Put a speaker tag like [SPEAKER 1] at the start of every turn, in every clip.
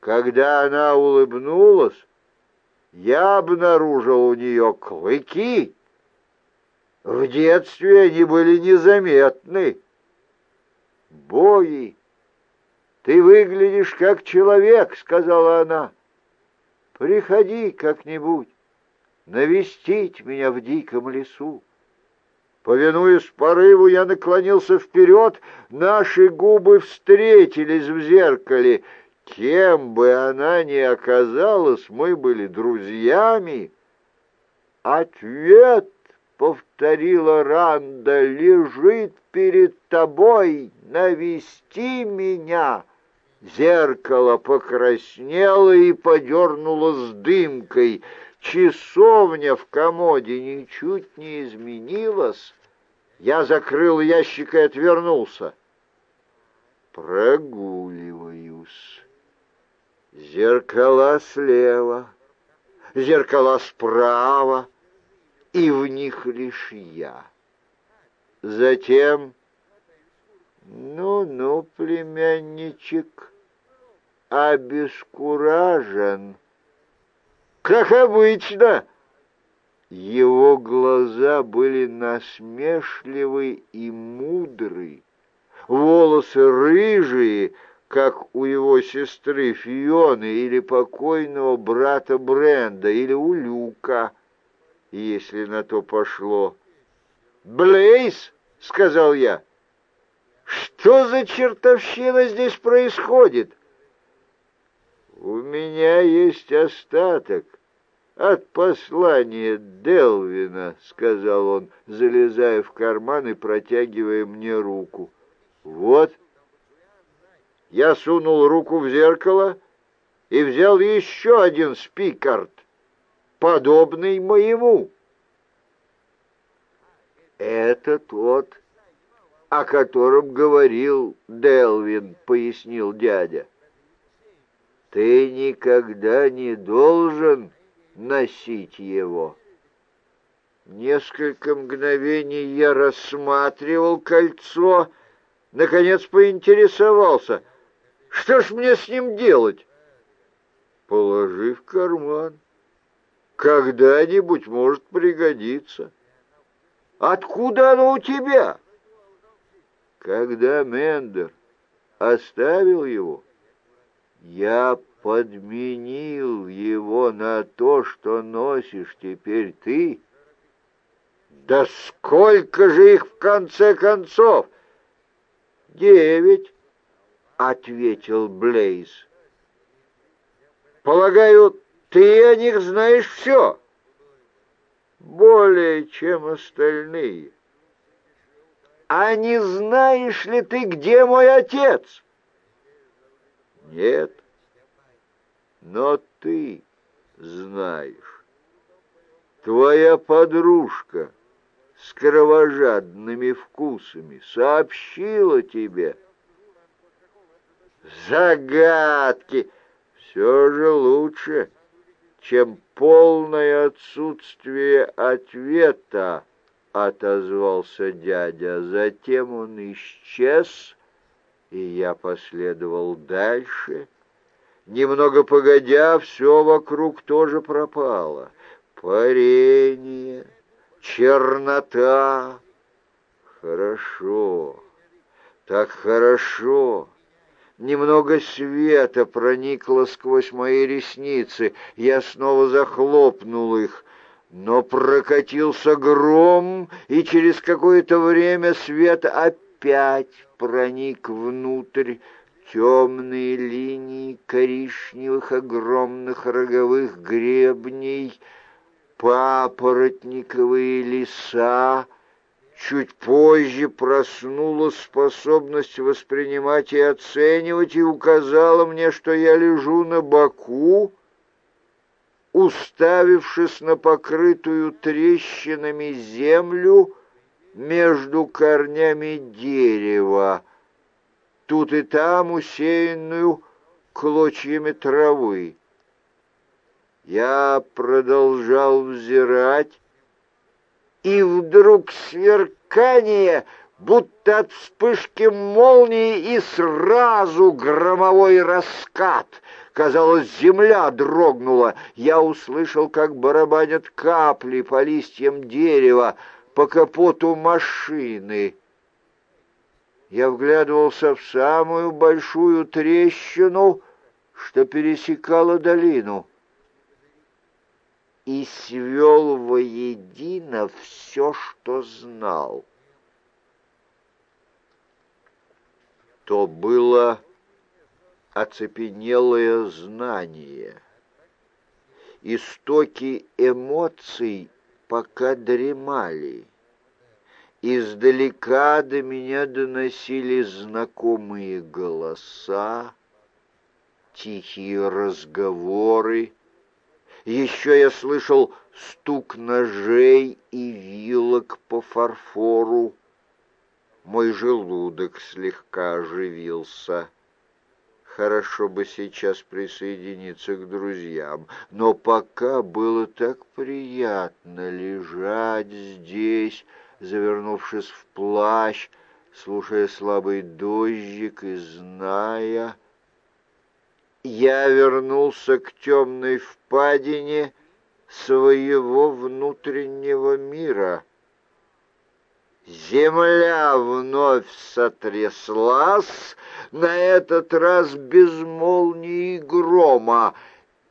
[SPEAKER 1] Когда она улыбнулась, я обнаружил у нее клыки. В детстве они были незаметны. «Бои, ты выглядишь как человек», — сказала она. «Приходи как-нибудь навестить меня в диком лесу». Повинуясь порыву, я наклонился вперед, наши губы встретились в зеркале. Кем бы она ни оказалась, мы были друзьями. Ответ, повторила Ранда, лежит перед тобой, навести меня. Зеркало покраснело и подернулось дымкой. Часовня в комоде ничуть не изменилась. Я закрыл ящик и отвернулся. Прогуливаюсь. Зеркала слева, зеркала справа, и в них лишь я. Затем, ну-ну, племянничек, обескуражен, как обычно. Его глаза были насмешливы и мудры, волосы рыжие, как у его сестры Фионы или покойного брата Бренда, или у Люка, если на то пошло. «Блейз!» — сказал я. «Что за чертовщина здесь происходит?» «У меня есть остаток от послания Делвина», — сказал он, залезая в карман и протягивая мне руку. «Вот». Я сунул руку в зеркало и взял еще один спикард, подобный моему. «Это тот, о котором говорил Делвин», — пояснил дядя. «Ты никогда не должен носить его». Несколько мгновений я рассматривал кольцо, наконец поинтересовался — что ж мне с ним делать? Положи в карман. Когда-нибудь может пригодиться. Откуда оно у тебя? Когда Мендер оставил его, я подменил его на то, что носишь теперь ты. Да сколько же их в конце концов? Девять ответил Блейз. «Полагаю, ты о них знаешь все?» «Более, чем остальные». «А не знаешь ли ты, где мой отец?» «Нет, но ты знаешь. Твоя подружка с кровожадными вкусами сообщила тебе» загадки. Все же лучше, чем полное отсутствие ответа, отозвался дядя. Затем он исчез, и я последовал дальше. Немного погодя, все вокруг тоже пропало. Парение, чернота. Хорошо, так хорошо. Немного света проникло сквозь мои ресницы. Я снова захлопнул их. Но прокатился гром, и через какое-то время свет опять проник внутрь. Темные линии коричневых огромных роговых гребней, папоротниковые леса, Чуть позже проснулась способность воспринимать и оценивать и указала мне, что я лежу на боку, уставившись на покрытую трещинами землю между корнями дерева, тут и там усеянную клочьями травы. Я продолжал взирать, и вдруг сверкание, будто от вспышки молнии и сразу громовой раскат. Казалось, земля дрогнула. Я услышал, как барабанят капли по листьям дерева, по капоту машины. Я вглядывался в самую большую трещину, что пересекала долину, и свел воедино все, что знал. То было оцепенелое знание. Истоки эмоций пока дремали. Издалека до меня доносились знакомые голоса, тихие разговоры. Еще я слышал стук ножей и вилок по фарфору. Мой желудок слегка оживился. Хорошо бы сейчас присоединиться к друзьям, но пока было так приятно лежать здесь, завернувшись в плащ, слушая слабый дождик и зная... Я вернулся к темной впадине своего внутреннего мира — Земля вновь сотряслась, на этот раз без молнии и грома,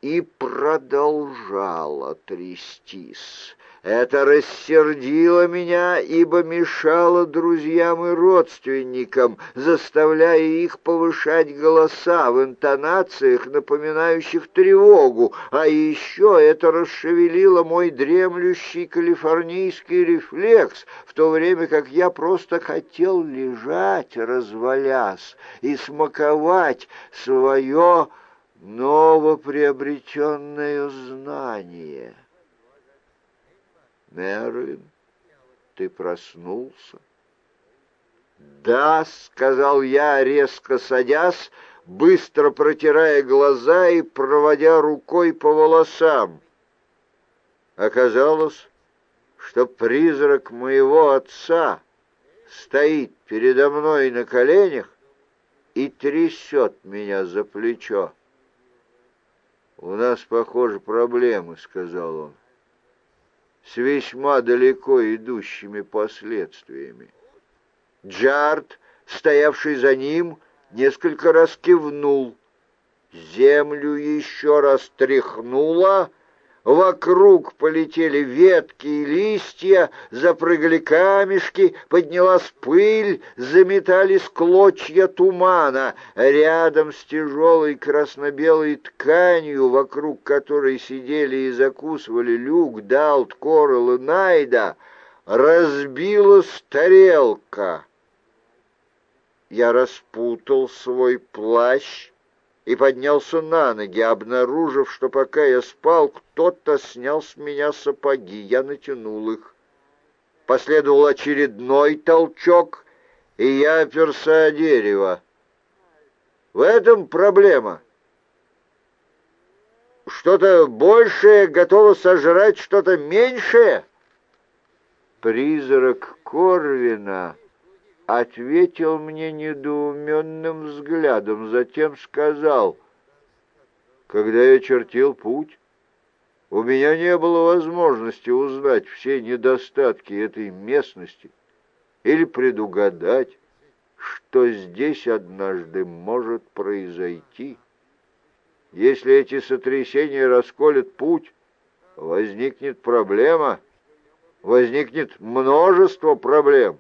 [SPEAKER 1] и продолжала трястись. Это рассердило меня, ибо мешало друзьям и родственникам, заставляя их повышать голоса в интонациях, напоминающих тревогу, а еще это расшевелило мой дремлющий калифорнийский рефлекс, в то время как я просто хотел лежать, развалясь, и смаковать свое новоприобретенное знание». Мерлин, ты проснулся? «Да», — сказал я, резко садясь, быстро протирая глаза и проводя рукой по волосам. Оказалось, что призрак моего отца стоит передо мной на коленях и трясет меня за плечо. «У нас, похоже, проблемы», — сказал он с весьма далеко идущими последствиями. Джард, стоявший за ним, несколько раз кивнул. Землю еще раз тряхнуло, Вокруг полетели ветки и листья, запрыгали камешки, поднялась пыль, заметались клочья тумана. Рядом с тяжелой красно-белой тканью, вокруг которой сидели и закусывали Люк, Далт, Корл и Найда, разбилась тарелка. Я распутал свой плащ, и поднялся на ноги, обнаружив, что пока я спал, кто-то снял с меня сапоги. Я натянул их. Последовал очередной толчок, и я оперся о дерево. В этом проблема. Что-то большее готово сожрать что-то меньшее. Призрак Корвина ответил мне недоуменным взглядом, затем сказал, «Когда я чертил путь, у меня не было возможности узнать все недостатки этой местности или предугадать, что здесь однажды может произойти. Если эти сотрясения расколят путь, возникнет проблема, возникнет множество проблем».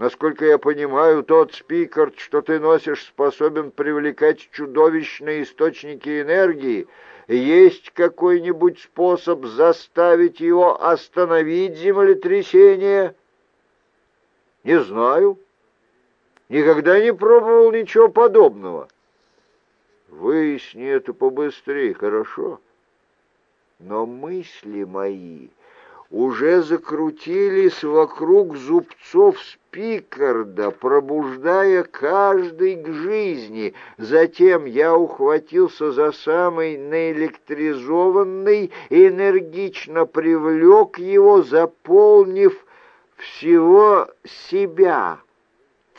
[SPEAKER 1] Насколько я понимаю, тот спикер, что ты носишь, способен привлекать чудовищные источники энергии. Есть какой-нибудь способ заставить его остановить землетрясение? Не знаю. Никогда не пробовал ничего подобного. Выясни это побыстрее, хорошо? Но мысли мои уже закрутились вокруг зубцов Спикарда, пробуждая каждый к жизни. Затем я ухватился за самый наэлектризованный энергично привлек его, заполнив всего себя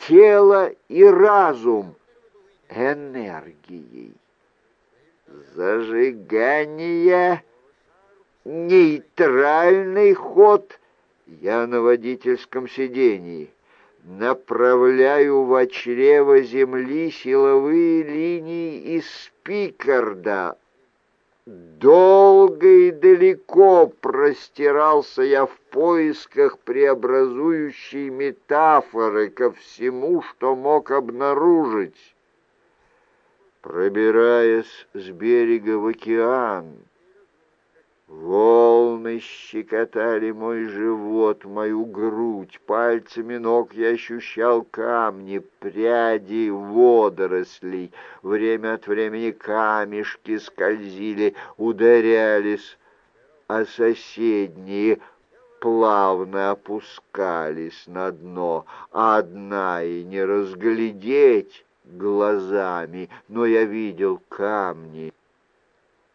[SPEAKER 1] тело и разум энергией. Зажигание, нейтральный ход. Я на водительском сидении. Направляю в чрево земли силовые линии из Пикарда. Долго и далеко простирался я в поисках преобразующей метафоры ко всему, что мог обнаружить. Пробираясь с берега в океан, волны щекотали мой живот, мою грудь, пальцами ног я ощущал камни, пряди водорослей. Время от времени камешки скользили, ударялись, а соседние плавно опускались на дно, одна и не разглядеть глазами, но я видел камни,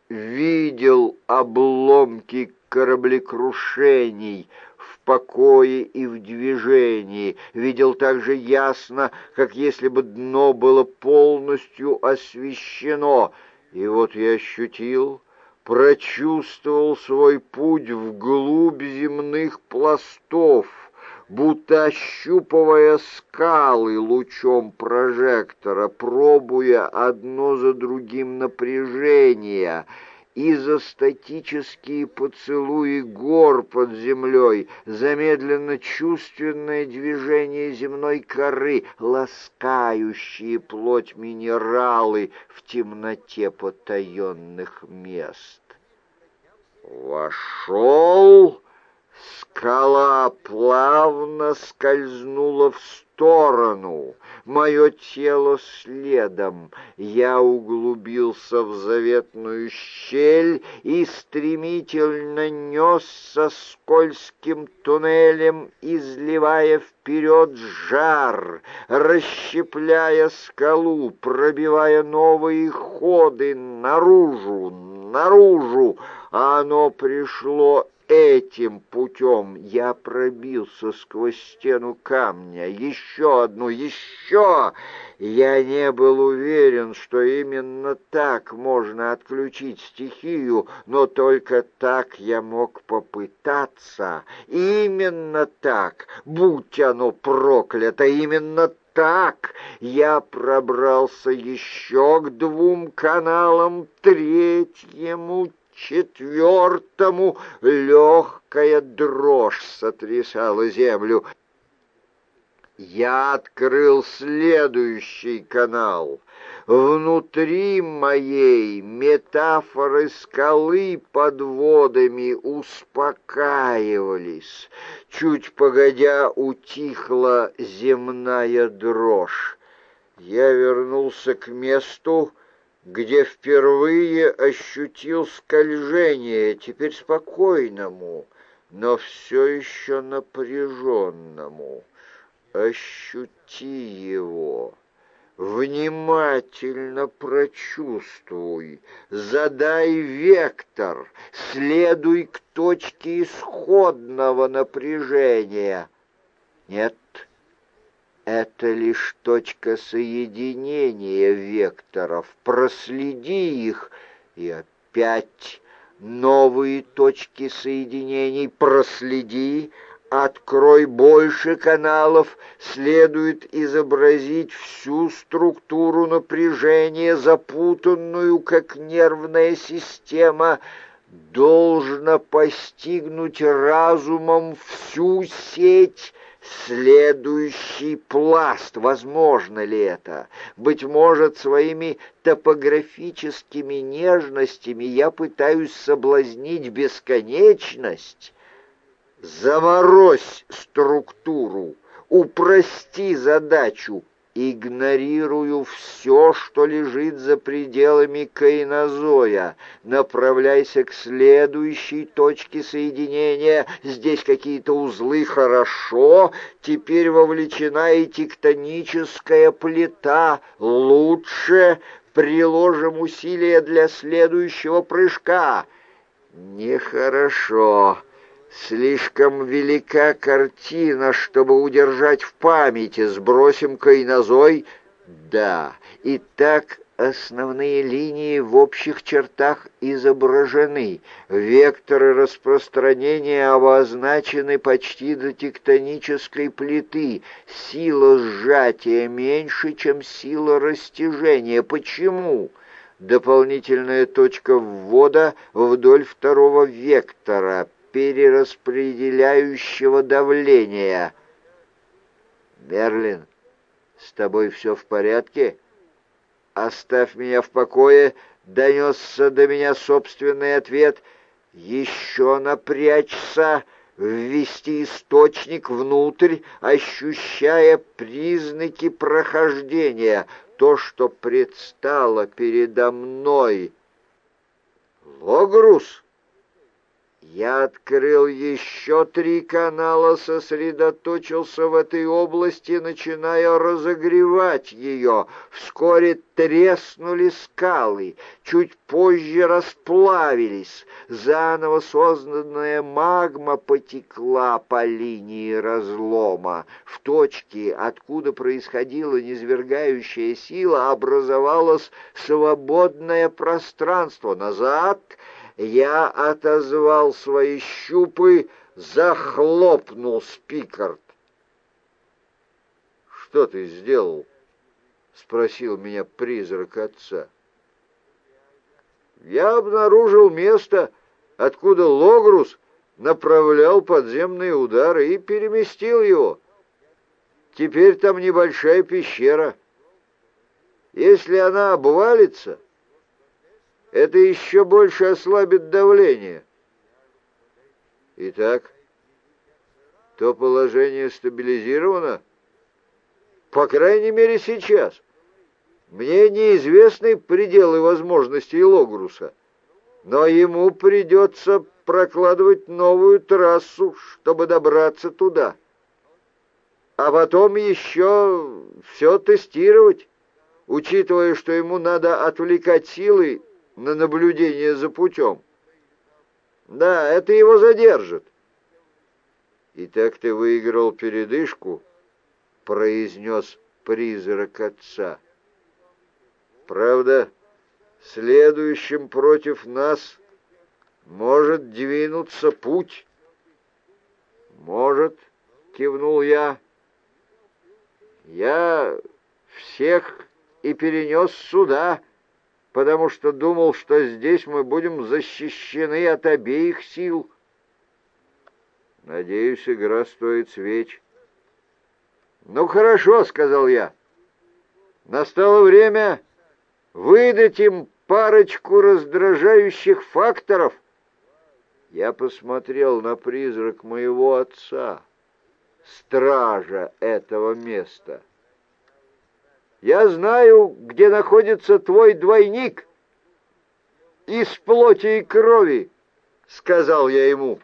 [SPEAKER 1] видел обломки кораблекрушений в покое и в движении, видел так же ясно, как если бы дно было полностью освещено, и вот я ощутил, прочувствовал свой путь вглубь земных пластов, будто ощупывая скалы лучом прожектора, пробуя одно за другим напряжение, изостатические поцелуи гор под землей, замедленно чувственное движение земной коры, ласкающие плоть минералы в темноте потаенных мест. Вошел Скала плавно скользнула в сторону, мое тело следом. Я углубился в заветную щель и стремительно несся скользким туннелем, изливая вперед жар, расщепляя скалу, пробивая новые ходы наружу, наружу, а оно пришло Этим путем я пробился сквозь стену камня. Еще одну, еще! Я не был уверен, что именно так можно отключить стихию, но только так я мог попытаться. Именно так, будь оно проклято, именно так я пробрался еще к двум каналам, третьему, четвертому легкая дрожь сотрясала землю. Я открыл следующий канал. Внутри моей метафоры скалы под водами успокаивались. Чуть погодя утихла земная дрожь. Я вернулся к месту, где впервые ощутил скольжение, теперь спокойному, но все еще напряженному. Ощути его, внимательно прочувствуй, задай вектор, следуй к точке исходного напряжения. Нет, это лишь точка соединения векторов. Проследи их, и опять новые точки соединений. Проследи, открой больше каналов. Следует изобразить всю структуру напряжения, запутанную, как нервная система, должно постигнуть разумом всю сеть Следующий пласт, возможно ли это? Быть может, своими топографическими нежностями я пытаюсь соблазнить бесконечность? Заморозь структуру, упрости задачу, Игнорирую все, что лежит за пределами кайнозоя. Направляйся к следующей точке соединения. Здесь какие-то узлы хорошо. Теперь вовлечена и тектоническая плита. Лучше приложим усилия для следующего прыжка. Нехорошо. Слишком велика картина, чтобы удержать в памяти. Сбросим кайнозой. Да, и так основные линии в общих чертах изображены. Векторы распространения обозначены почти до тектонической плиты. Сила сжатия меньше, чем сила растяжения. Почему? Дополнительная точка ввода вдоль второго вектора, перераспределяющего давление. «Берлин, с тобой все в порядке?» «Оставь меня в покое!» — донесся до меня собственный ответ. «Еще напрячься!» ввести источник внутрь, ощущая признаки прохождения, то, что предстало передо мной. Логрус я открыл еще три канала, сосредоточился в этой области, начиная разогревать ее. Вскоре треснули скалы, чуть позже расплавились. Заново созданная магма потекла по линии разлома. В точке, откуда происходила низвергающая сила, образовалось свободное пространство. Назад — я отозвал свои щупы, захлопнул спикард. «Что ты сделал?» — спросил меня призрак отца. «Я обнаружил место, откуда Логрус направлял подземные удары и переместил его. Теперь там небольшая пещера. Если она обвалится, это еще больше ослабит давление. Итак, то положение стабилизировано? По крайней мере, сейчас. Мне неизвестны пределы возможностей Логруса, но ему придется прокладывать новую трассу, чтобы добраться туда. А потом еще все тестировать, учитывая, что ему надо отвлекать силы на наблюдение за путем. Да, это его задержит. И так ты выиграл передышку, произнес призрак отца. Правда, следующим против нас может двинуться путь. Может, кивнул я. Я всех и перенес сюда, потому что думал, что здесь мы будем защищены от обеих сил. Надеюсь, игра стоит свеч. «Ну, хорошо», — сказал я. «Настало время выдать им парочку раздражающих факторов». Я посмотрел на призрак моего отца, стража этого места. Я знаю, где находится твой двойник из плоти и крови, — сказал я ему.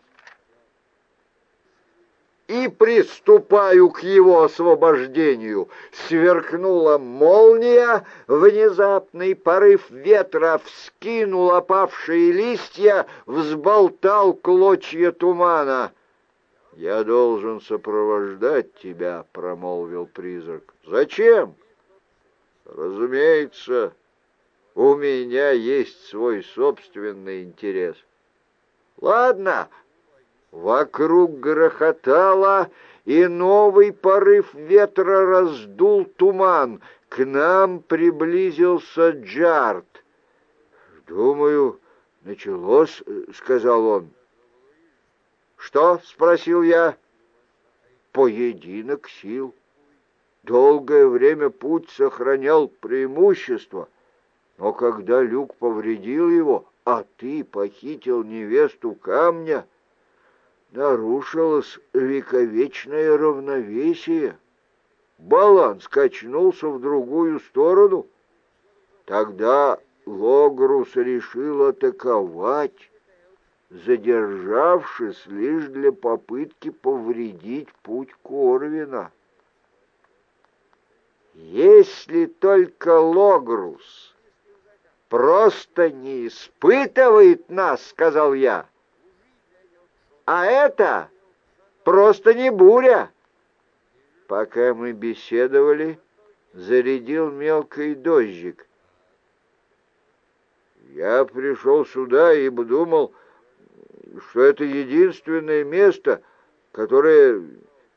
[SPEAKER 1] И приступаю к его освобождению. Сверкнула молния, внезапный порыв ветра вскинул опавшие листья, взболтал клочья тумана. «Я должен сопровождать тебя», — промолвил призрак. «Зачем?» Разумеется, у меня есть свой собственный интерес. Ладно, вокруг грохотало, и новый порыв ветра раздул туман. К нам приблизился Джарт. «Думаю, началось», — сказал он. «Что?» — спросил я. «Поединок сил». Долгое время путь сохранял преимущество, но когда Люк повредил его, а ты похитил невесту камня, нарушилось вековечное равновесие. Баланс качнулся в другую сторону. Тогда Логрус решил атаковать, задержавшись лишь для попытки повредить путь Корвина. Если только Логрус просто не испытывает нас, сказал я. А это просто не буря. Пока мы беседовали, зарядил мелкий дождик. Я пришел сюда и думал, что это единственное место, которое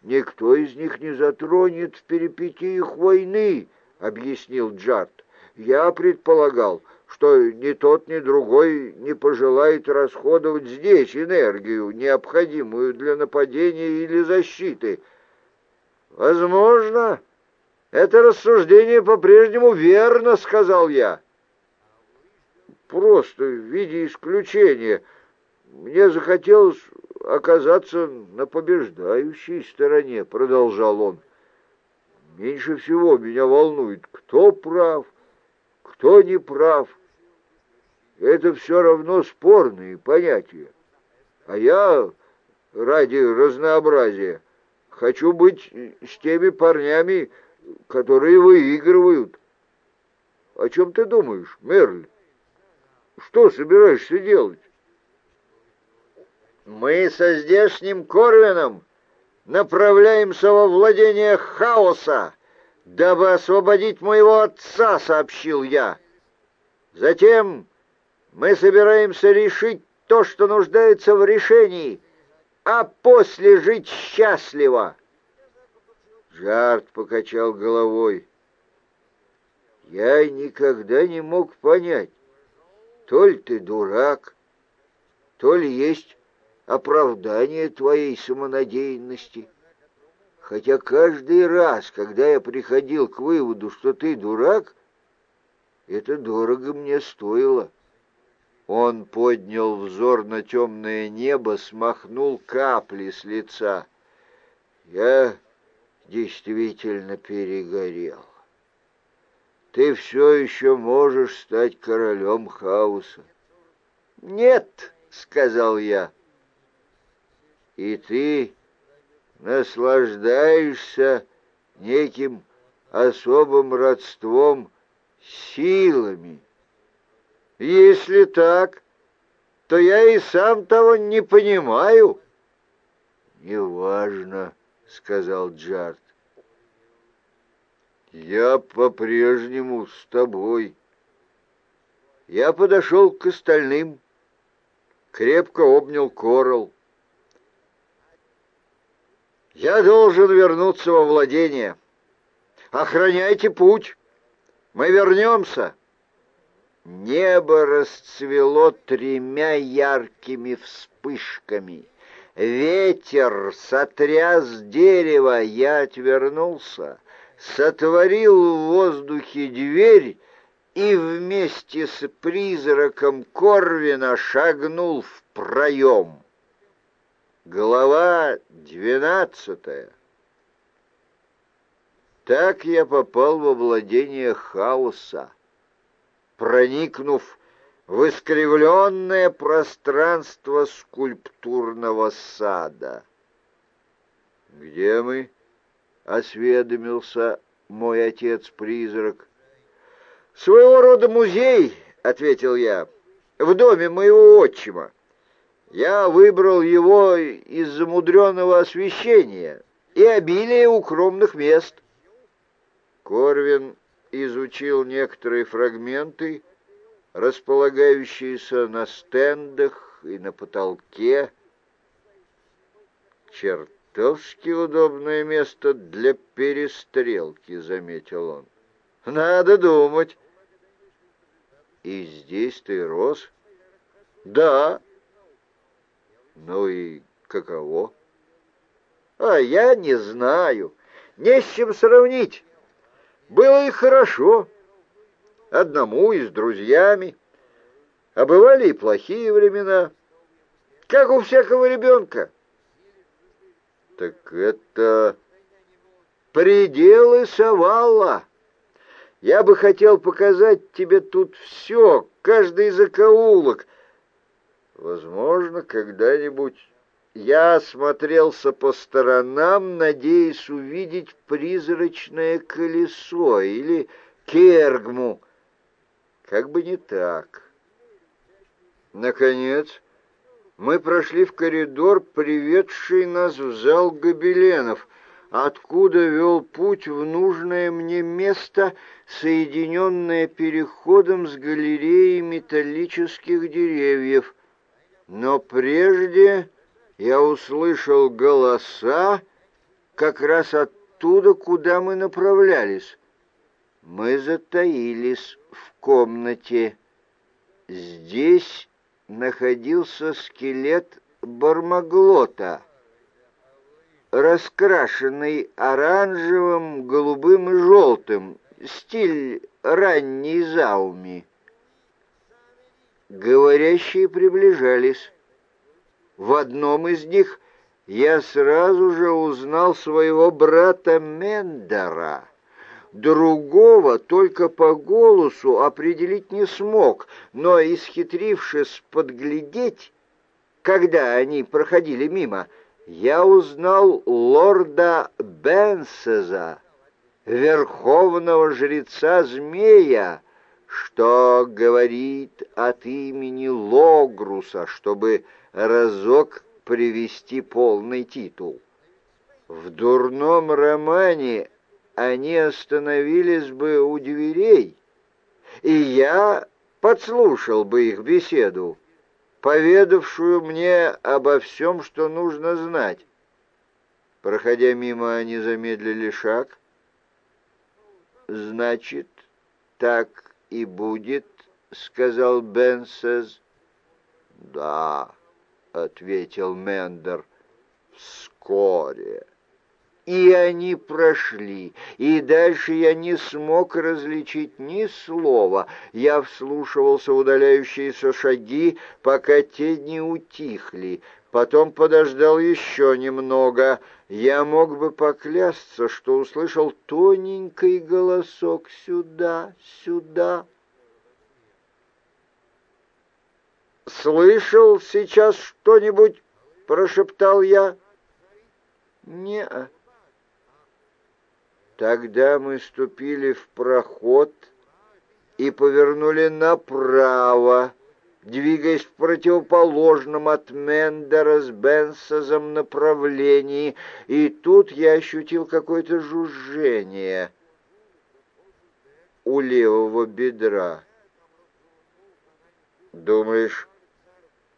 [SPEAKER 1] никто из них не затронет в перипетиях войны, — объяснил Джарт. Я предполагал, что ни тот, ни другой не пожелает расходовать здесь энергию, необходимую для нападения или защиты. Возможно, это рассуждение по-прежнему верно, — сказал я просто в виде исключения. Мне захотелось оказаться на побеждающей стороне, продолжал он. Меньше всего меня волнует, кто прав, кто не прав. Это все равно спорные понятия. А я, ради разнообразия, хочу быть с теми парнями, которые выигрывают. О чем ты думаешь, Мерль? Что собираешься делать? Мы со здешним Корвином направляемся во владение хаоса, дабы освободить моего отца, сообщил я. Затем мы собираемся решить то, что нуждается в решении, а после жить счастливо. Жарт покачал головой. Я никогда не мог понять, то ли ты дурак, то ли есть оправдание твоей самонадеянности. Хотя каждый раз, когда я приходил к выводу, что ты дурак, это дорого мне стоило. Он поднял взор на темное небо, смахнул капли с лица. Я действительно перегорел ты все еще можешь стать королем хаоса. «Нет», — сказал я, — «и ты наслаждаешься неким особым родством силами. Если так, то я и сам того не понимаю». «Неважно», — сказал Джарт. Я по-прежнему с тобой. Я подошел к остальным, крепко обнял Корал. Я должен вернуться во владение. Охраняйте путь. Мы вернемся. Небо расцвело тремя яркими вспышками. Ветер сотряс дерево, я отвернулся сотворил в воздухе дверь и вместе с призраком Корвина шагнул в проем. Глава двенадцатая. Так я попал во владение хаоса, проникнув в искривленное пространство скульптурного сада. «Где мы?» — осведомился мой отец-призрак. «Своего рода музей», — ответил я, — «в доме моего отчима. Я выбрал его из замудренного освещения и обилия укромных мест». Корвин изучил некоторые фрагменты, располагающиеся на стендах и на потолке. Черт «Чертовски удобное место для перестрелки», — заметил он. «Надо думать». «И здесь ты рос?» «Да». «Ну и каково?» «А я не знаю. Не с чем сравнить. Было и хорошо. Одному и с друзьями. А бывали и плохие времена. Как у всякого ребенка». Так это пределы Савала. Я бы хотел показать тебе тут все, каждый закоулок. Возможно, когда-нибудь я осмотрелся по сторонам, надеясь увидеть призрачное колесо или кергму. Как бы не так. Наконец, Мы прошли в коридор, приведший нас в зал гобеленов, откуда вел путь в нужное мне место, соединенное переходом с галереей металлических деревьев. Но прежде я услышал голоса как раз оттуда, куда мы направлялись. Мы затаились в комнате. Здесь находился скелет бармаглота, раскрашенный оранжевым, голубым и желтым, стиль ранней зауми. Говорящие приближались. В одном из них я сразу же узнал своего брата Мендера. Другого только по голосу определить не смог, но, исхитрившись подглядеть, когда они проходили мимо, я узнал лорда Бенсеза, верховного жреца змея, что говорит от имени Логруса, чтобы разок привести полный титул. В дурном романе они остановились бы у дверей, и я подслушал бы их беседу, поведавшую мне обо всем, что нужно знать. Проходя мимо, они замедлили шаг. «Значит, так и будет», — сказал Бенсез. «Да», — ответил Мендер, — «вскоре». И они прошли, и дальше я не смог различить ни слова. Я вслушивался удаляющиеся шаги, пока те не утихли. Потом подождал еще немного. Я мог бы поклясться, что услышал тоненький голосок «Сюда, сюда». «Слышал сейчас что-нибудь?» — прошептал я. «Не-а». Тогда мы ступили в проход и повернули направо, двигаясь в противоположном от Мендера с Бенсозом направлении, и тут я ощутил какое-то жужжение у левого бедра. «Думаешь,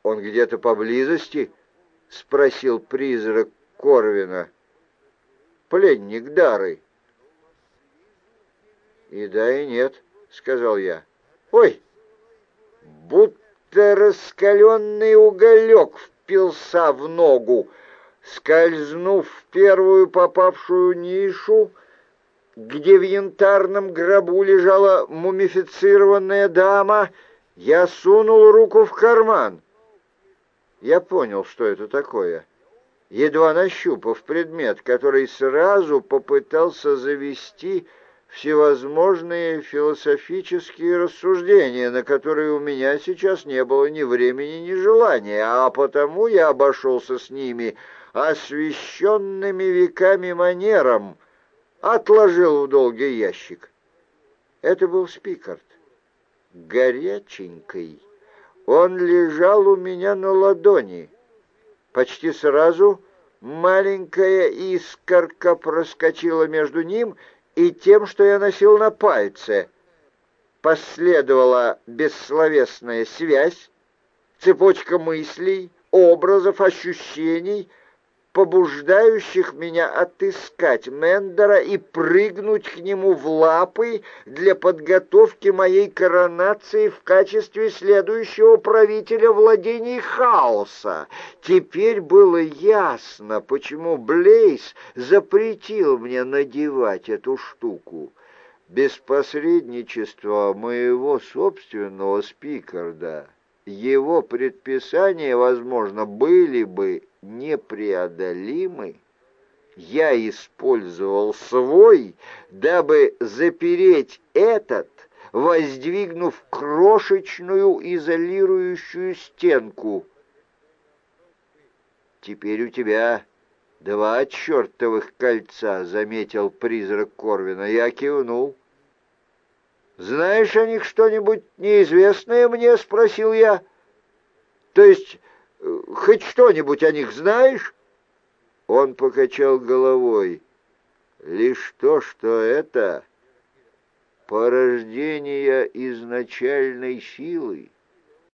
[SPEAKER 1] он где-то поблизости?» — спросил призрак Корвина. «Пленник Дары». «И да, и нет», — сказал я. «Ой, будто раскаленный уголек впился в ногу, скользнув в первую попавшую нишу, где в янтарном гробу лежала мумифицированная дама, я сунул руку в карман. Я понял, что это такое, едва нащупав предмет, который сразу попытался завести всевозможные философические рассуждения, на которые у меня сейчас не было ни времени, ни желания, а потому я обошелся с ними освященными веками манером, отложил в долгий ящик. Это был Спикард, горяченький. Он лежал у меня на ладони. Почти сразу маленькая искорка проскочила между ним и тем, что я носил на пальце. Последовала бессловесная связь, цепочка мыслей, образов, ощущений, побуждающих меня отыскать Мендера и прыгнуть к нему в лапы для подготовки моей коронации в качестве следующего правителя владений хаоса. Теперь было ясно, почему Блейз запретил мне надевать эту штуку. Без посредничества моего собственного спикарда его предписания, возможно, были бы непреодолимы, я использовал свой, дабы запереть этот, воздвигнув крошечную изолирующую стенку. «Теперь у тебя два чертовых кольца», — заметил призрак Корвина. Я кивнул. «Знаешь о них что-нибудь неизвестное мне?» — спросил я. «То есть Хоть что-нибудь о них знаешь?» Он покачал головой. «Лишь то, что это порождение изначальной силы,